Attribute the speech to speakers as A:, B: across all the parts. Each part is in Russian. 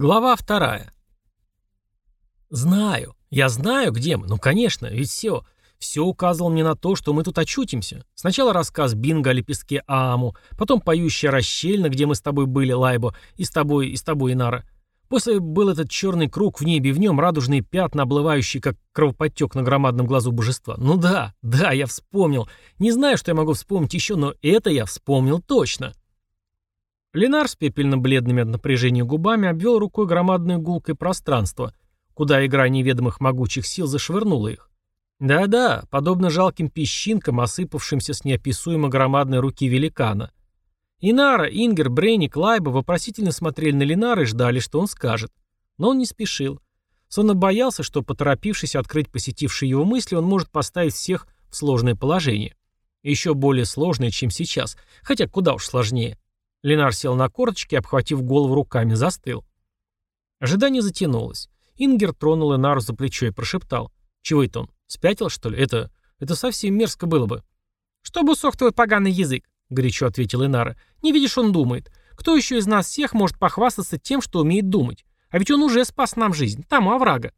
A: Глава вторая. Знаю. Я знаю, где мы. Ну, конечно, ведь все... Все указывало мне на то, что мы тут очутимся. Сначала рассказ Бинга о лепестке Ааму, потом поющая расщельна, где мы с тобой были, Лайбо, и с тобой, и с тобой, Инара. После был этот черный круг в небе, в нем радужные пятна, оплывающие, как кровоподтек на громадном глазу божества. Ну да, да, я вспомнил. Не знаю, что я могу вспомнить еще, но это я вспомнил точно. Ленар с пепельно-бледными от напряжения губами обвел рукой громадное гулкое пространство, куда игра неведомых могучих сил зашвырнула их. Да-да, подобно жалким песчинкам, осыпавшимся с неописуемо громадной руки великана. Инара, Ингер, Брейник, Лайба вопросительно смотрели на Ленара и ждали, что он скажет. Но он не спешил. Сонно боялся, что, поторопившись открыть посетившие его мысли, он может поставить всех в сложное положение. Еще более сложное, чем сейчас, хотя куда уж сложнее. Ленар сел на корточки, обхватив голову руками, застыл. Ожидание затянулось. Ингер тронул Ленару за плечо и прошептал. «Чего это он? Спятил, что ли? Это... это совсем мерзко было бы». «Чтобы усох твой поганый язык», — горячо ответил Инара. «Не видишь, он думает. Кто еще из нас всех может похвастаться тем, что умеет думать? А ведь он уже спас нам жизнь. Там у оврага».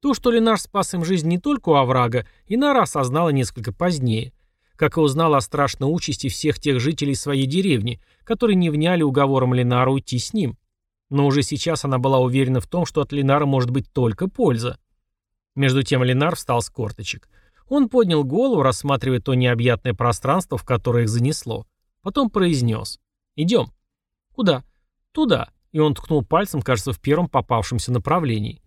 A: То, что Ленар спас им жизнь не только у оврага, Инара осознала несколько позднее как и узнал о страшной участи всех тех жителей своей деревни, которые не вняли уговором Ленара уйти с ним. Но уже сейчас она была уверена в том, что от Ленара может быть только польза. Между тем Ленар встал с корточек. Он поднял голову, рассматривая то необъятное пространство, в которое их занесло. Потом произнес. «Идем». «Куда?» «Туда». И он ткнул пальцем, кажется, в первом попавшемся направлении.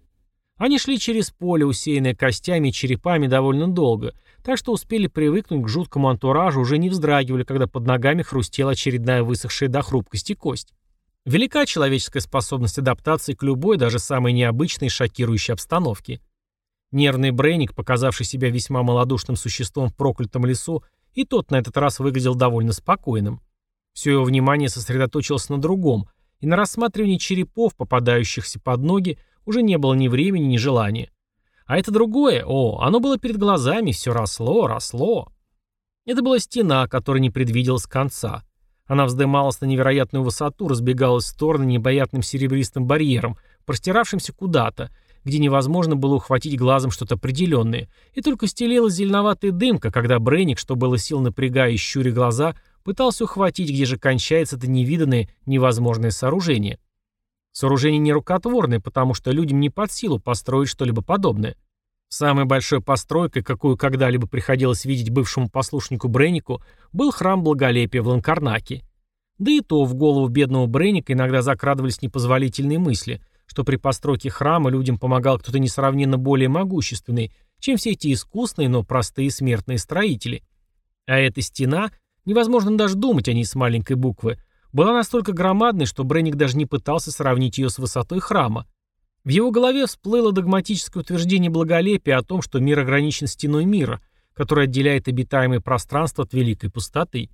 A: Они шли через поле, усеянное костями и черепами, довольно долго, так что успели привыкнуть к жуткому антуражу, уже не вздрагивали, когда под ногами хрустела очередная высохшая до хрупкости кость. Велика человеческая способность адаптации к любой, даже самой необычной и шокирующей обстановке. Нервный Брейник, показавший себя весьма малодушным существом в проклятом лесу, и тот на этот раз выглядел довольно спокойным. Все его внимание сосредоточилось на другом, и на рассматривании черепов, попадающихся под ноги, уже не было ни времени, ни желания. А это другое, о, оно было перед глазами, все росло, росло. Это была стена, которая не предвиделась конца. Она вздымалась на невероятную высоту, разбегалась в стороны необоятным серебристым барьером, простиравшимся куда-то, где невозможно было ухватить глазом что-то определенное, и только стелила зеленоватая дымка, когда Брейник, что было сил напрягая и щуря глаза, пытался ухватить, где же кончается это невиданное, невозможное сооружение. Сооружение нерукотворное, потому что людям не под силу построить что-либо подобное. Самой большой постройкой, какую когда-либо приходилось видеть бывшему послушнику Бреннику, был храм Благолепия в Ланкарнаке. Да и то в голову бедного Бренника иногда закрадывались непозволительные мысли, что при постройке храма людям помогал кто-то несравненно более могущественный, чем все эти искусные, но простые смертные строители. А эта стена, невозможно даже думать о ней с маленькой буквы, была настолько громадной, что Бренник даже не пытался сравнить ее с высотой храма. В его голове всплыло догматическое утверждение благолепия о том, что мир ограничен стеной мира, которая отделяет обитаемое пространство от великой пустоты.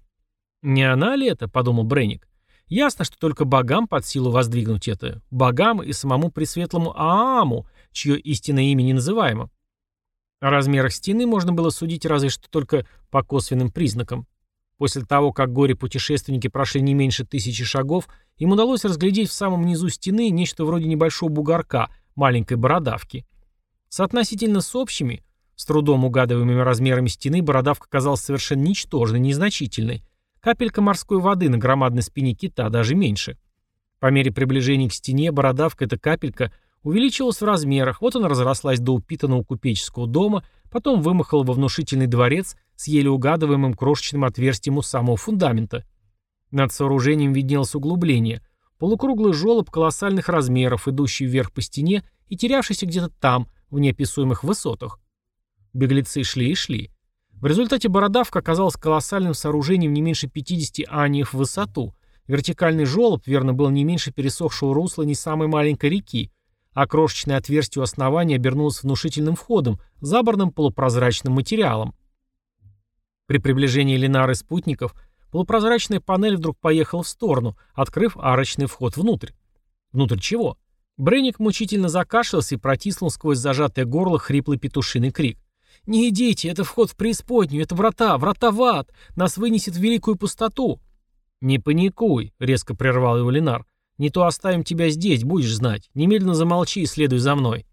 A: «Не она ли это?» — подумал Бренник. «Ясно, что только богам под силу воздвигнуть это. Богам и самому пресветлому Ааму, чье истинное имя не называемо. О размерах стены можно было судить разве что только по косвенным признакам. После того, как горе-путешественники прошли не меньше тысячи шагов, им удалось разглядеть в самом низу стены нечто вроде небольшого бугорка, маленькой бородавки. Соотносительно с общими, с трудом угадываемыми размерами стены, бородавка казалась совершенно ничтожной, незначительной. Капелька морской воды на громадной спине кита, даже меньше. По мере приближения к стене бородавка, эта капелька, увеличилась в размерах, вот она разрослась до упитанного купеческого дома, потом вымахала во внушительный дворец с еле угадываемым крошечным отверстием у самого фундамента. Над сооружением виднелось углубление, полукруглый желоб колоссальных размеров, идущий вверх по стене и терявшийся где-то там, в неописуемых высотах. Беглецы шли и шли. В результате бородавка оказалась колоссальным сооружением не меньше 50 аниев в высоту. Вертикальный желоб, верно, был не меньше пересохшего русла не самой маленькой реки, а крошечное отверстие у основания обернулось внушительным входом, заборным полупрозрачным материалом. При приближении Ленары спутников полупрозрачная панель вдруг поехала в сторону, открыв арочный вход внутрь. Внутрь чего? Бренник мучительно закашлялся и протиснул сквозь зажатое горло хриплый петушиный крик. «Не идите, это вход в преисподнюю, это врата, врата в ад, нас вынесет в великую пустоту». «Не паникуй», — резко прервал его Ленар. Не то оставим тебя здесь, будешь знать. Немедленно замолчи и следуй за мной».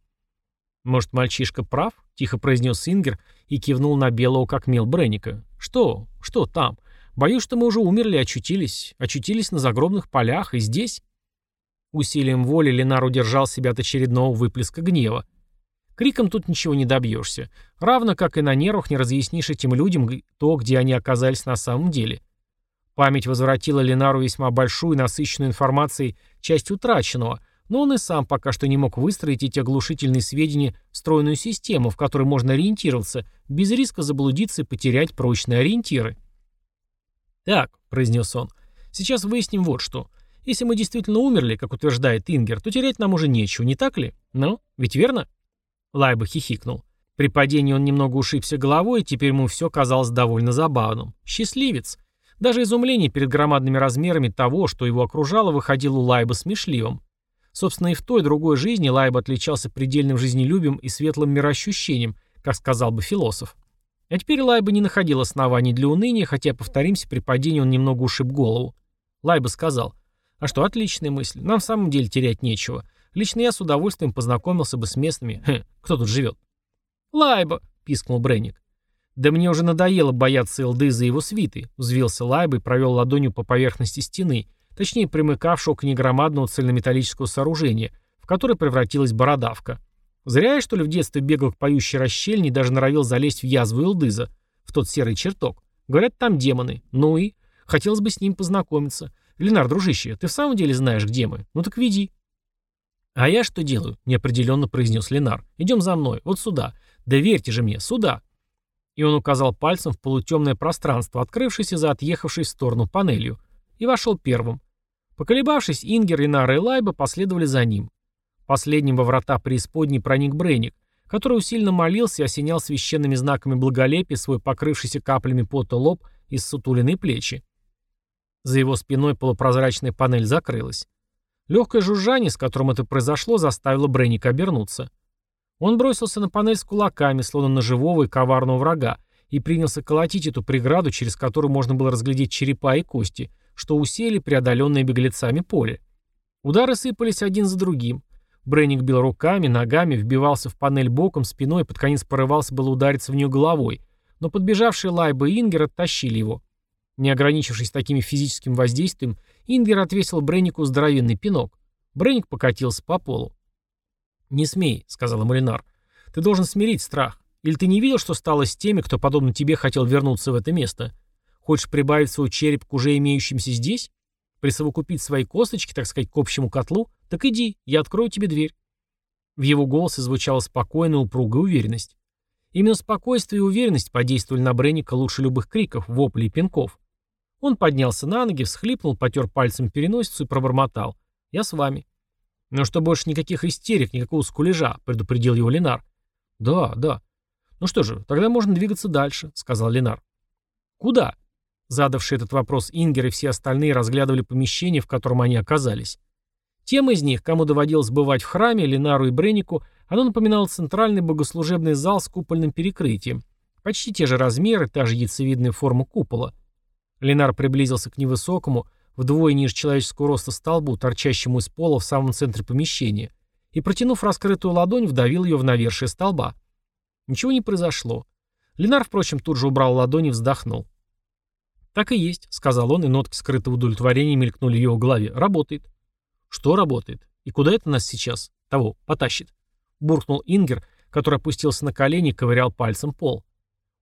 A: «Может, мальчишка прав?» — тихо произнес Ингер и кивнул на белого как мел Бренника. «Что? Что там? Боюсь, что мы уже умерли очутились. Очутились на загробных полях и здесь». Усилием воли Ленар удержал себя от очередного выплеска гнева. Криком тут ничего не добьешься. Равно как и на нервах не разъяснишь этим людям то, где они оказались на самом деле. Память возвратила Ленару весьма большую и насыщенную информацией часть утраченного, но он и сам пока что не мог выстроить эти оглушительные сведения в стройную систему, в которой можно ориентироваться, без риска заблудиться и потерять прочные ориентиры. «Так», — произнес он, — «сейчас выясним вот что. Если мы действительно умерли, как утверждает Ингер, то терять нам уже нечего, не так ли? Ну, ведь верно?» Лайба хихикнул. При падении он немного ушибся головой, и теперь ему все казалось довольно забавным. Счастливец. Даже изумление перед громадными размерами того, что его окружало, выходило у Лайба смешливым. Собственно, и в той другой жизни Лайба отличался предельным жизнелюбием и светлым мироощущением, как сказал бы философ. А теперь Лайба не находил оснований для уныния, хотя, повторимся, при падении он немного ушиб голову. Лайба сказал, «А что, отличная мысль. Нам в самом деле терять нечего. Лично я с удовольствием познакомился бы с местными. Хм, кто тут живет?» «Лайба», — пискнул Бренник. «Да мне уже надоело бояться Элды за его свиты», — взвился Лайба и провел ладонью по поверхности стены, точнее примыкавшего к негромадному цельнометаллического сооружения, в которое превратилась бородавка. Зря я, что ли, в детстве бегал к поющей расщельне и даже норовил залезть в язву Элдыза, в тот серый чертог. Говорят, там демоны. Ну и? Хотелось бы с ним познакомиться. Ленар, дружище, ты в самом деле знаешь, где мы? Ну так веди. «А я что делаю?» — неопределенно произнес Ленар. «Идем за мной, вот сюда. Да верьте же мне, сюда!» И он указал пальцем в полутемное пространство, открывшееся за отъехавшей в сторону панелью, и вошел первым. Поколебавшись, Ингер, Инар и Лайба последовали за ним. Последним во врата преисподней проник Брейник, который усиленно молился и осенял священными знаками благолепия свой покрывшийся каплями пота лоб и ссутуленные плечи. За его спиной полупрозрачная панель закрылась. Легкое жужжание, с которым это произошло, заставило Брейника обернуться. Он бросился на панель с кулаками, словно на живого и коварного врага, и принялся колотить эту преграду, через которую можно было разглядеть черепа и кости, что усеяли преодоленное беглецами поле. Удары сыпались один за другим. Бренник бил руками, ногами, вбивался в панель боком, спиной под конец порывался было удариться в нее головой, но подбежавшие Лайба и Ингер оттащили его. Не ограничившись таким физическим воздействием, Ингер отвесил Бреннику здоровенный пинок. Бренник покатился по полу. «Не смей», — сказал Малинар. «Ты должен смирить страх. Или ты не видел, что стало с теми, кто, подобно тебе, хотел вернуться в это место? Хочешь прибавить свой череп к уже имеющимся здесь? Присовокупить свои косточки, так сказать, к общему котлу? Так иди, я открою тебе дверь». В его голосе звучала спокойная, упругая уверенность. Именно спокойствие и уверенность подействовали на Бренника лучше любых криков, воплей и пинков. Он поднялся на ноги, всхлипнул, потер пальцем переносицу и пробормотал. «Я с вами». «Но что больше никаких истерик, никакого скулежа», — предупредил его Ленар. «Да, да». «Ну что же, тогда можно двигаться дальше», — сказал Ленар. «Куда?» Задавший этот вопрос Ингер и все остальные разглядывали помещение, в котором они оказались. Тем из них, кому доводилось бывать в храме, Ленару и Бреннику, оно напоминало центральный богослужебный зал с купольным перекрытием. Почти те же размеры, та же яйцевидная форма купола. Ленар приблизился к невысокому, вдвое ниже человеческого роста столбу, торчащему из пола в самом центре помещения, и, протянув раскрытую ладонь, вдавил ее в навершие столба. Ничего не произошло. Ленар, впрочем, тут же убрал ладонь и вздохнул. «Так и есть», — сказал он, и нотки скрытого удовлетворения мелькнули в его голове. «Работает». «Что работает? И куда это нас сейчас? Того, потащит?» Буркнул Ингер, который опустился на колени и ковырял пальцем пол.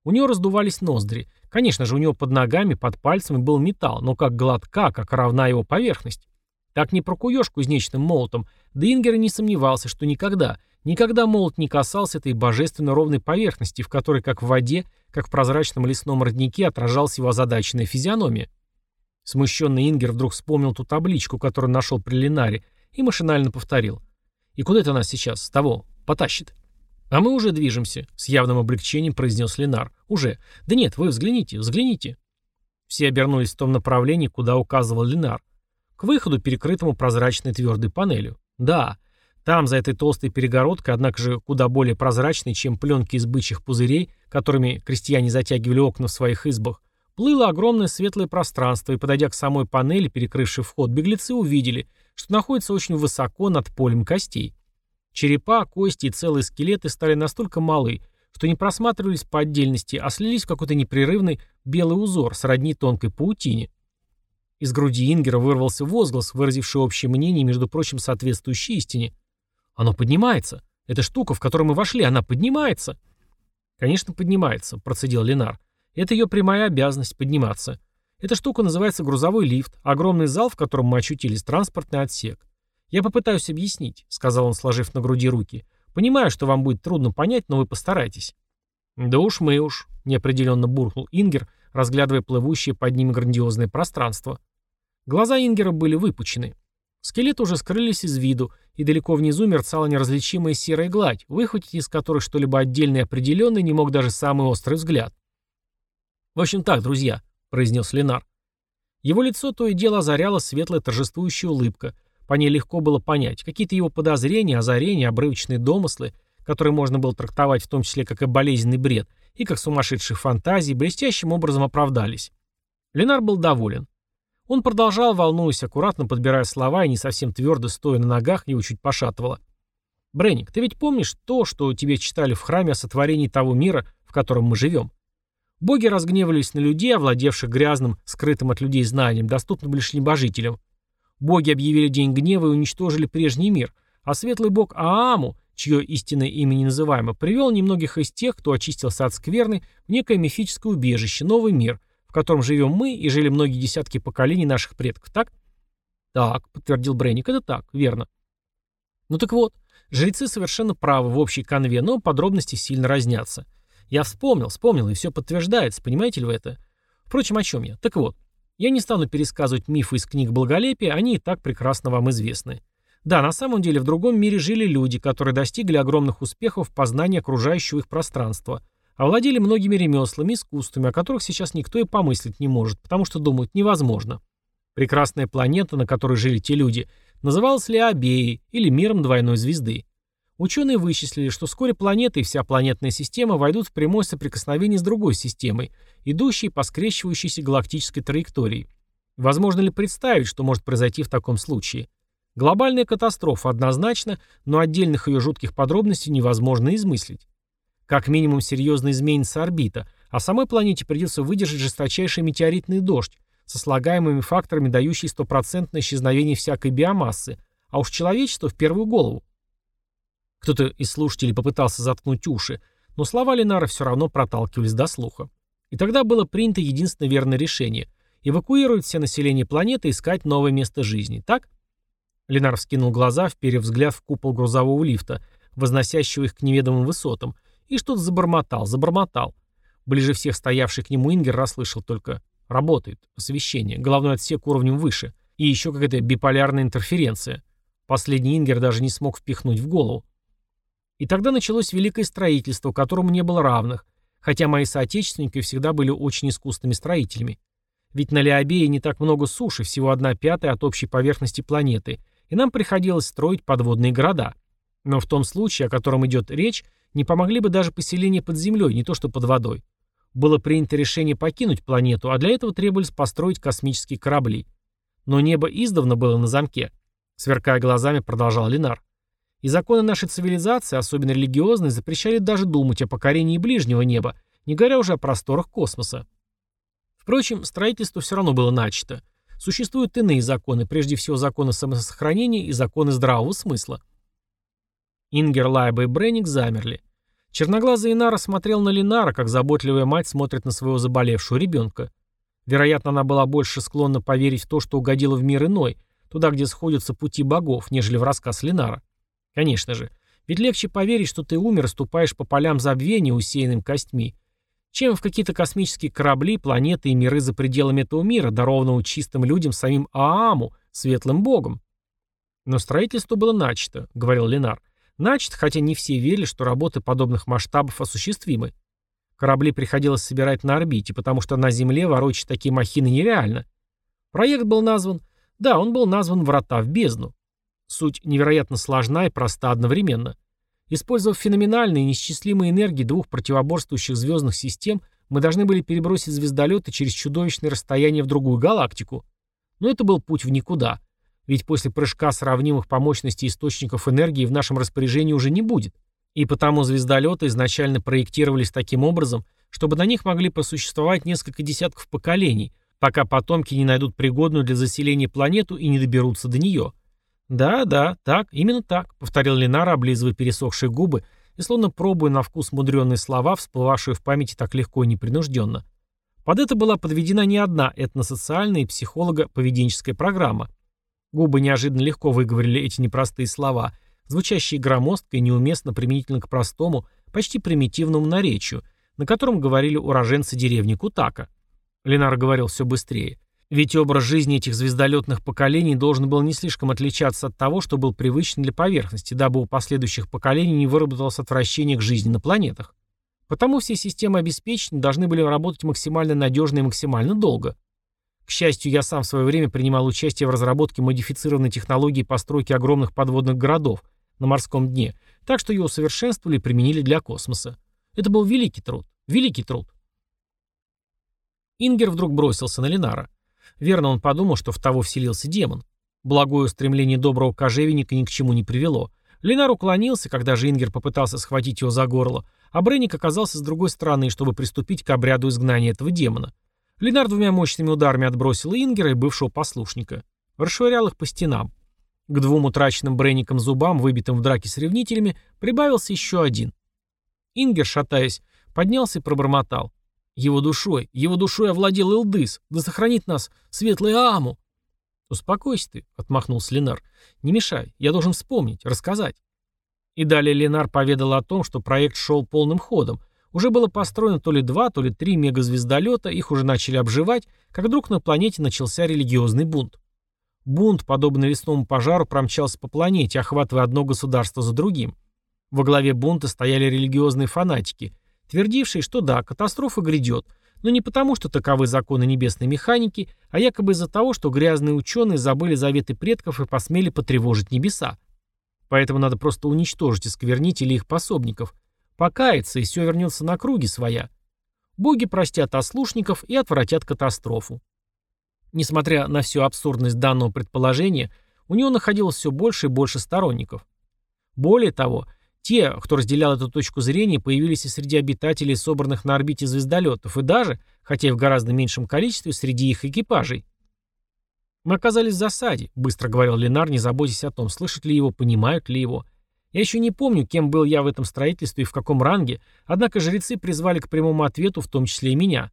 A: У него раздувались ноздри. Конечно же, у него под ногами, под пальцами был металл, но как гладка, как равна его поверхность. Так не прокуешь кузнечным молотом, да Ингер не сомневался, что никогда, никогда молот не касался этой божественно ровной поверхности, в которой, как в воде, как в прозрачном лесном роднике, отражалась его озадаченная физиономия. Смущенный Ингер вдруг вспомнил ту табличку, которую нашел при Ленаре, и машинально повторил. «И куда это нас сейчас? С того? Потащит?» «А мы уже движемся», — с явным облегчением произнес Ленар. «Уже. Да нет, вы взгляните, взгляните». Все обернулись в том направлении, куда указывал Ленар. К выходу, перекрытому прозрачной твердой панелью. Да, там, за этой толстой перегородкой, однако же куда более прозрачной, чем пленки из бычьих пузырей, которыми крестьяне затягивали окна в своих избах, плыло огромное светлое пространство, и, подойдя к самой панели, перекрывшей вход, беглецы увидели, что находится очень высоко над полем костей. Черепа, кости и целые скелеты стали настолько малы, что не просматривались по отдельности, а слились в какой-то непрерывный белый узор, сродни тонкой паутине. Из груди Ингера вырвался возглас, выразивший общее мнение, между прочим, соответствующей истине. «Оно поднимается. Эта штука, в которую мы вошли, она поднимается!» «Конечно, поднимается», — процедил Ленар. «Это ее прямая обязанность — подниматься. Эта штука называется грузовой лифт, огромный зал, в котором мы очутились, транспортный отсек. Я попытаюсь объяснить», — сказал он, сложив на груди руки. «Понимаю, что вам будет трудно понять, но вы постарайтесь». «Да уж мы уж», — неопределенно буркнул Ингер, разглядывая плывущее под ним грандиозное пространство. Глаза Ингера были выпучены. Скелеты уже скрылись из виду, и далеко внизу мерцала неразличимая серая гладь, выхватить из которой что-либо отдельное и определенное не мог даже самый острый взгляд. «В общем так, друзья», — произнес Ленар. Его лицо то и дело озаряла светлая торжествующая улыбка. По ней легко было понять, какие-то его подозрения, озарения, обрывочные домыслы, которые можно было трактовать в том числе как и болезненный бред, и как сумасшедшие фантазии, блестящим образом оправдались. Ленар был доволен. Он продолжал, волнуясь, аккуратно подбирая слова и не совсем твердо стоя на ногах, его чуть пошатывало. «Бренник, ты ведь помнишь то, что тебе читали в храме о сотворении того мира, в котором мы живем? Боги разгневались на людей, овладевших грязным, скрытым от людей знанием, доступным лишь небожителям. Боги объявили день гнева и уничтожили прежний мир, а светлый бог Ааму, чье истинное имя не называемо, привел немногих из тех, кто очистился от скверны, в некое мифическое убежище, новый мир – в котором живем мы и жили многие десятки поколений наших предков, так? Так, подтвердил Бренник, это так, верно. Ну так вот, жрецы совершенно правы в общей конве, но подробности сильно разнятся. Я вспомнил, вспомнил, и все подтверждается, понимаете ли вы это? Впрочем, о чем я? Так вот, я не стану пересказывать мифы из книг благолепия, они и так прекрасно вам известны. Да, на самом деле в другом мире жили люди, которые достигли огромных успехов в познании окружающего их пространства, овладели многими ремеслами, искусствами, о которых сейчас никто и помыслить не может, потому что думают невозможно. Прекрасная планета, на которой жили те люди, называлась Леобеей или миром двойной звезды. Ученые вычислили, что вскоре планета и вся планетная система войдут в прямое соприкосновение с другой системой, идущей по скрещивающейся галактической траектории. Возможно ли представить, что может произойти в таком случае? Глобальная катастрофа однозначно, но отдельных ее жутких подробностей невозможно измыслить. Как минимум серьезно изменится орбита, а самой планете придется выдержать жесточайший метеоритный дождь со слагаемыми факторами, дающий стопроцентное исчезновение всякой биомассы, а уж человечество в первую голову. Кто-то из слушателей попытался заткнуть уши, но слова Ленара все равно проталкивались до слуха. И тогда было принято единственное верное решение – эвакуировать все население планеты и искать новое место жизни, так? Ленар вскинул глаза, вперев взгляд в купол грузового лифта, возносящего их к неведомым высотам – и что-то забормотал, забормотал. Ближе всех стоявший к нему Ингер расслышал только «Работает. Освещение. Головной отсек уровнем выше. И еще какая-то биполярная интерференция». Последний Ингер даже не смог впихнуть в голову. И тогда началось великое строительство, которому не было равных, хотя мои соотечественники всегда были очень искусными строителями. Ведь на Леобее не так много суши, всего одна пятая от общей поверхности планеты, и нам приходилось строить подводные города. Но в том случае, о котором идет речь, не помогли бы даже поселения под землей, не то что под водой. Было принято решение покинуть планету, а для этого требовались построить космические корабли. Но небо издавна было на замке. Сверкая глазами, продолжал Ленар. И законы нашей цивилизации, особенно религиозные, запрещали даже думать о покорении ближнего неба, не говоря уже о просторах космоса. Впрочем, строительство все равно было начато. Существуют иные законы, прежде всего законы самосохранения и законы здравого смысла. Ингер, Лайба и Бренник замерли. Черноглазый Инара смотрел на Линара, как заботливая мать смотрит на своего заболевшего ребенка. Вероятно, она была больше склонна поверить в то, что угодила в мир иной, туда, где сходятся пути богов, нежели в рассказ Линара. Конечно же, ведь легче поверить, что ты умер ступаешь по полям забвения, усеянным костьми, чем в какие-то космические корабли, планеты и миры за пределами этого мира, дарованного чистым людям самим Ааму, светлым богом. Но строительство было начато, говорил Ленар. Начат, хотя не все верили, что работы подобных масштабов осуществимы. Корабли приходилось собирать на орбите, потому что на Земле ворочать такие махины нереально. Проект был назван... Да, он был назван «Врата в бездну». Суть невероятно сложна и проста одновременно. Использовав феноменальные и неисчислимые энергии двух противоборствующих звездных систем, Мы должны были перебросить звездолеты через чудовищное расстояние в другую галактику. Но это был путь в никуда. Ведь после прыжка сравнимых по мощности источников энергии в нашем распоряжении уже не будет. И потому звездолеты изначально проектировались таким образом, чтобы на них могли просуществовать несколько десятков поколений, пока потомки не найдут пригодную для заселения планету и не доберутся до нее. «Да, да, так, именно так», — повторил Ленара, облизывая пересохшие губы и словно пробуя на вкус мудренные слова, всплывавшие в памяти так легко и непринужденно. Под это была подведена не одна этносоциальная и психолого-поведенческая программа. Губы неожиданно легко выговорили эти непростые слова, звучащие громоздко и неуместно применительно к простому, почти примитивному наречию, на котором говорили уроженцы деревни Кутака. Ленар говорил все быстрее. Ведь образ жизни этих звездолетных поколений должен был не слишком отличаться от того, что был привычен для поверхности, дабы у последующих поколений не выработалось отвращение к жизни на планетах. Потому все системы обеспечения должны были работать максимально надежно и максимально долго. К счастью, я сам в свое время принимал участие в разработке модифицированной технологии постройки огромных подводных городов на морском дне, так что ее усовершенствовали и применили для космоса. Это был великий труд. Великий труд. Ингер вдруг бросился на Ленара. Верно, он подумал, что в того вселился демон. Благое устремление доброго кожевенника ни к чему не привело. Ленар уклонился, когда же Ингер попытался схватить его за горло, а Бренник оказался с другой стороны, чтобы приступить к обряду изгнания этого демона. Ленар двумя мощными ударами отбросил Ингера и бывшего послушника. Расшвырял их по стенам. К двум утраченным Бренником зубам, выбитым в драке с ревнителями, прибавился еще один. Ингер, шатаясь, поднялся и пробормотал. Его душой, его душой овладел Илдыс, да сохранит нас светлый Аму. Успокойся ты, отмахнулся Ленар. Не мешай, я должен вспомнить, рассказать. И далее Ленар поведал о том, что проект шел полным ходом. Уже было построено то ли два, то ли три мегазвездолета, их уже начали обживать, как вдруг на планете начался религиозный бунт. Бунт, подобно лесному пожару, промчался по планете, охватывая одно государство за другим. Во главе бунта стояли религиозные фанатики, твердивший, что да, катастрофа грядет, но не потому, что таковы законы небесной механики, а якобы из-за того, что грязные ученые забыли заветы предков и посмели потревожить небеса. Поэтому надо просто уничтожить осквернителей их пособников, покаяться, и все вернется на круги своя. Боги простят ослушников и отвратят катастрофу. Несмотря на всю абсурдность данного предположения, у него находилось все больше и больше сторонников. Более того, те, кто разделял эту точку зрения, появились и среди обитателей, собранных на орбите звездолетов, и даже, хотя и в гораздо меньшем количестве, среди их экипажей. «Мы оказались в засаде», — быстро говорил Ленар, не заботясь о том, слышат ли его, понимают ли его. «Я еще не помню, кем был я в этом строительстве и в каком ранге, однако жрецы призвали к прямому ответу, в том числе и меня.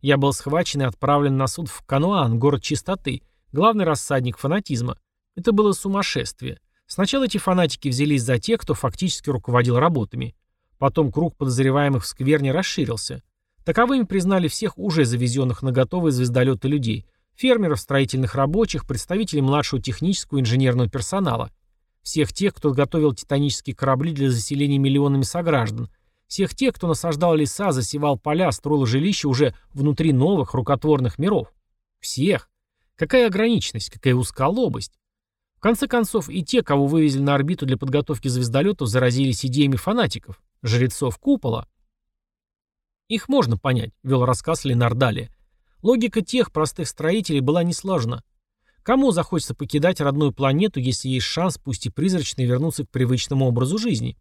A: Я был схвачен и отправлен на суд в Кануан, город чистоты, главный рассадник фанатизма. Это было сумасшествие. Сначала эти фанатики взялись за тех, кто фактически руководил работами. Потом круг подозреваемых в скверне расширился. Таковыми признали всех уже завезенных на готовые звездолеты людей. Фермеров, строительных рабочих, представителей младшего технического и инженерного персонала. Всех тех, кто готовил титанические корабли для заселения миллионами сограждан. Всех тех, кто насаждал леса, засевал поля, строил жилища уже внутри новых рукотворных миров. Всех. Какая ограниченность, какая узколобость. В конце концов, и те, кого вывезли на орбиту для подготовки звездолетов, заразились идеями фанатиков, жрецов купола. Их можно понять, вел рассказ Ленар далее. Логика тех простых строителей была несложна. Кому захочется покидать родную планету, если есть шанс, пусть и призрачный, вернуться к привычному образу жизни?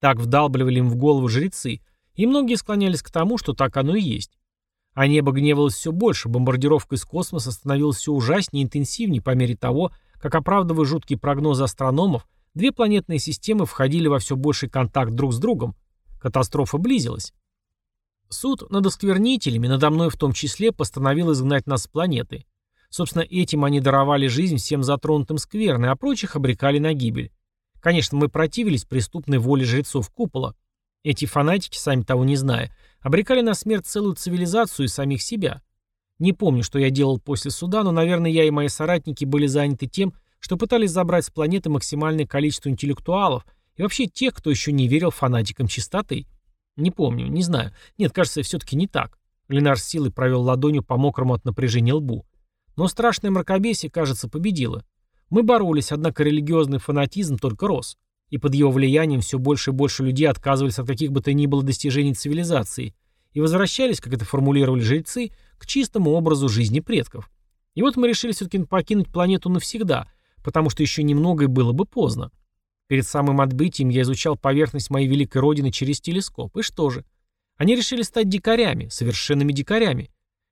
A: Так вдалбливали им в голову жрецы, и многие склонялись к тому, что так оно и есть. А небо гневалось все больше, бомбардировка из космоса становилась все ужаснее и интенсивнее по мере того, как оправдывая жуткие прогнозы астрономов, две планетные системы входили во все больший контакт друг с другом. Катастрофа близилась. Суд над осквернителями, надо мной в том числе, постановил изгнать нас с планеты. Собственно, этим они даровали жизнь всем затронутым скверны, а прочих обрекали на гибель. Конечно, мы противились преступной воле жрецов купола. Эти фанатики, сами того не зная, обрекали на смерть целую цивилизацию и самих себя. Не помню, что я делал после суда, но, наверное, я и мои соратники были заняты тем, что пытались забрать с планеты максимальное количество интеллектуалов и вообще тех, кто еще не верил фанатикам чистоты. Не помню, не знаю. Нет, кажется, все-таки не так. Ленар с силой провел ладонью по мокрому от напряжения лбу. Но страшное мракобесие, кажется, победило. Мы боролись, однако религиозный фанатизм только рос. И под его влиянием все больше и больше людей отказывались от каких бы то ни было достижений цивилизации – и возвращались, как это формулировали жрецы, к чистому образу жизни предков. И вот мы решили все-таки покинуть планету навсегда, потому что еще немного и было бы поздно. Перед самым отбытием я изучал поверхность моей великой родины через телескоп. И что же? Они решили стать дикарями, совершенными дикарями.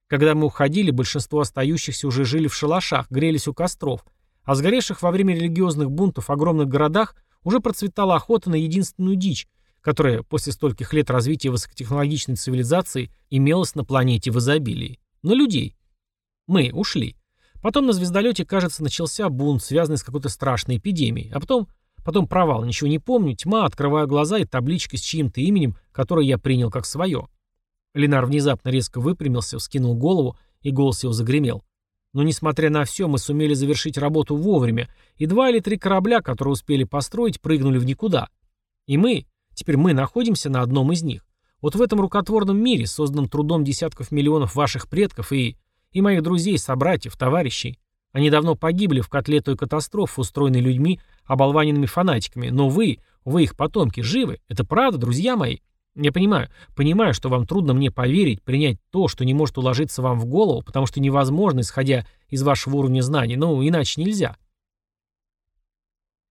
A: Когда мы уходили, большинство остающихся уже жили в шалашах, грелись у костров, а сгоревших во время религиозных бунтов в огромных городах уже процветала охота на единственную дичь, которая после стольких лет развития высокотехнологичной цивилизации имелась на планете в изобилии. На людей. Мы ушли. Потом на звездолете, кажется, начался бунт, связанный с какой-то страшной эпидемией. А потом Потом провал, ничего не помню, тьма, открываю глаза и табличка с чьим-то именем, которое я принял как свое. Ленар внезапно резко выпрямился, вскинул голову, и голос его загремел. Но несмотря на все, мы сумели завершить работу вовремя, и два или три корабля, которые успели построить, прыгнули в никуда. И мы, теперь мы находимся на одном из них. Вот в этом рукотворном мире, созданном трудом десятков миллионов ваших предков и... и моих друзей, собратьев, товарищей. Они давно погибли в котле той катастрофы, устроенной людьми, оболваненными фанатиками. Но вы, вы их потомки, живы. Это правда, друзья мои. Я понимаю, понимаю, что вам трудно мне поверить, принять то, что не может уложиться вам в голову, потому что невозможно, исходя из вашего уровня знаний, но иначе нельзя.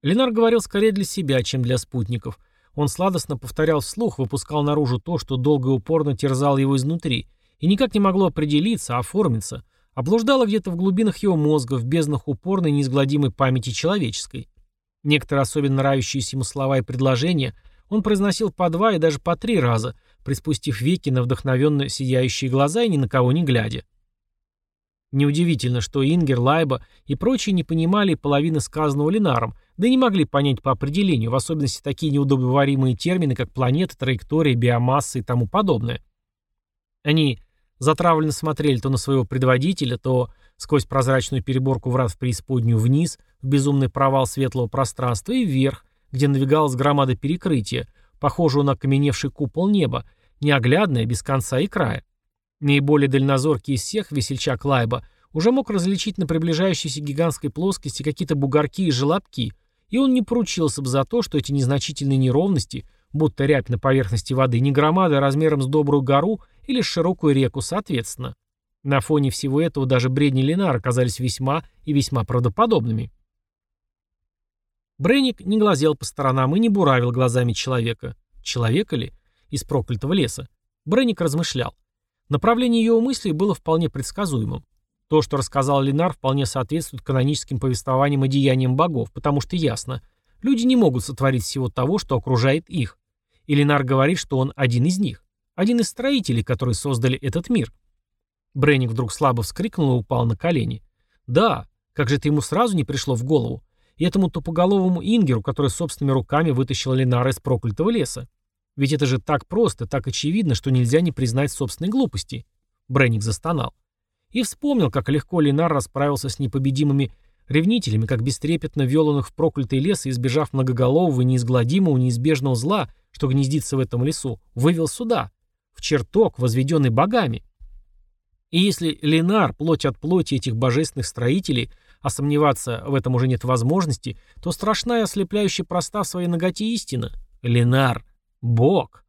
A: Ленар говорил скорее для себя, чем для спутников. Он сладостно повторял вслух, выпускал наружу то, что долго и упорно терзало его изнутри, и никак не могло определиться, оформиться – облуждала где-то в глубинах его мозга, в безднах упорной неизгладимой памяти человеческой. Некоторые особенно нравящиеся ему слова и предложения он произносил по два и даже по три раза, приспустив веки на вдохновенно сияющие глаза и ни на кого не глядя. Неудивительно, что Ингер, Лайба и прочие не понимали половины сказанного Ленаром, да и не могли понять по определению, в особенности такие неудобоваримые термины, как планета, траектория, биомасса и тому подобное. Они Затравленно смотрели то на своего предводителя, то сквозь прозрачную переборку врат в преисподнюю вниз, в безумный провал светлого пространства и вверх, где надвигалась громада перекрытия, похожего на окаменевший купол неба, неоглядное, без конца и края. Наиболее дальнозоркий из всех, весельчак Лайба, уже мог различить на приближающейся гигантской плоскости какие-то бугорки и желобки, и он не поручился бы за то, что эти незначительные неровности, будто рябь на поверхности воды, не громада размером с добрую гору или широкую реку соответственно. На фоне всего этого даже бредни Ленара оказались весьма и весьма правдоподобными. Бренник не глазел по сторонам и не буравил глазами человека. Человека ли? Из проклятого леса. Бренник размышлял. Направление его мыслей было вполне предсказуемым. То, что рассказал Ленар, вполне соответствует каноническим повествованиям и деяниям богов, потому что ясно, люди не могут сотворить всего того, что окружает их. И Ленар говорит, что он один из них. Один из строителей, которые создали этот мир. Бренник вдруг слабо вскрикнул и упал на колени. Да, как же это ему сразу не пришло в голову? И этому тупоголовому Ингеру, который собственными руками вытащил Ленара из проклятого леса. Ведь это же так просто, так очевидно, что нельзя не признать собственной глупости. Бренник застонал. И вспомнил, как легко Ленар расправился с непобедимыми ревнителями, как бестрепетно вел он их в проклятый лес и, избежав многоголового, неизгладимого, неизбежного зла, что гнездится в этом лесу, вывел сюда, в чертог, возведенный богами. И если Ленар, плоть от плоти этих божественных строителей, а сомневаться в этом уже нет возможности, то страшная ослепляющая проста в своей ноготе истина. Ленар — Бог.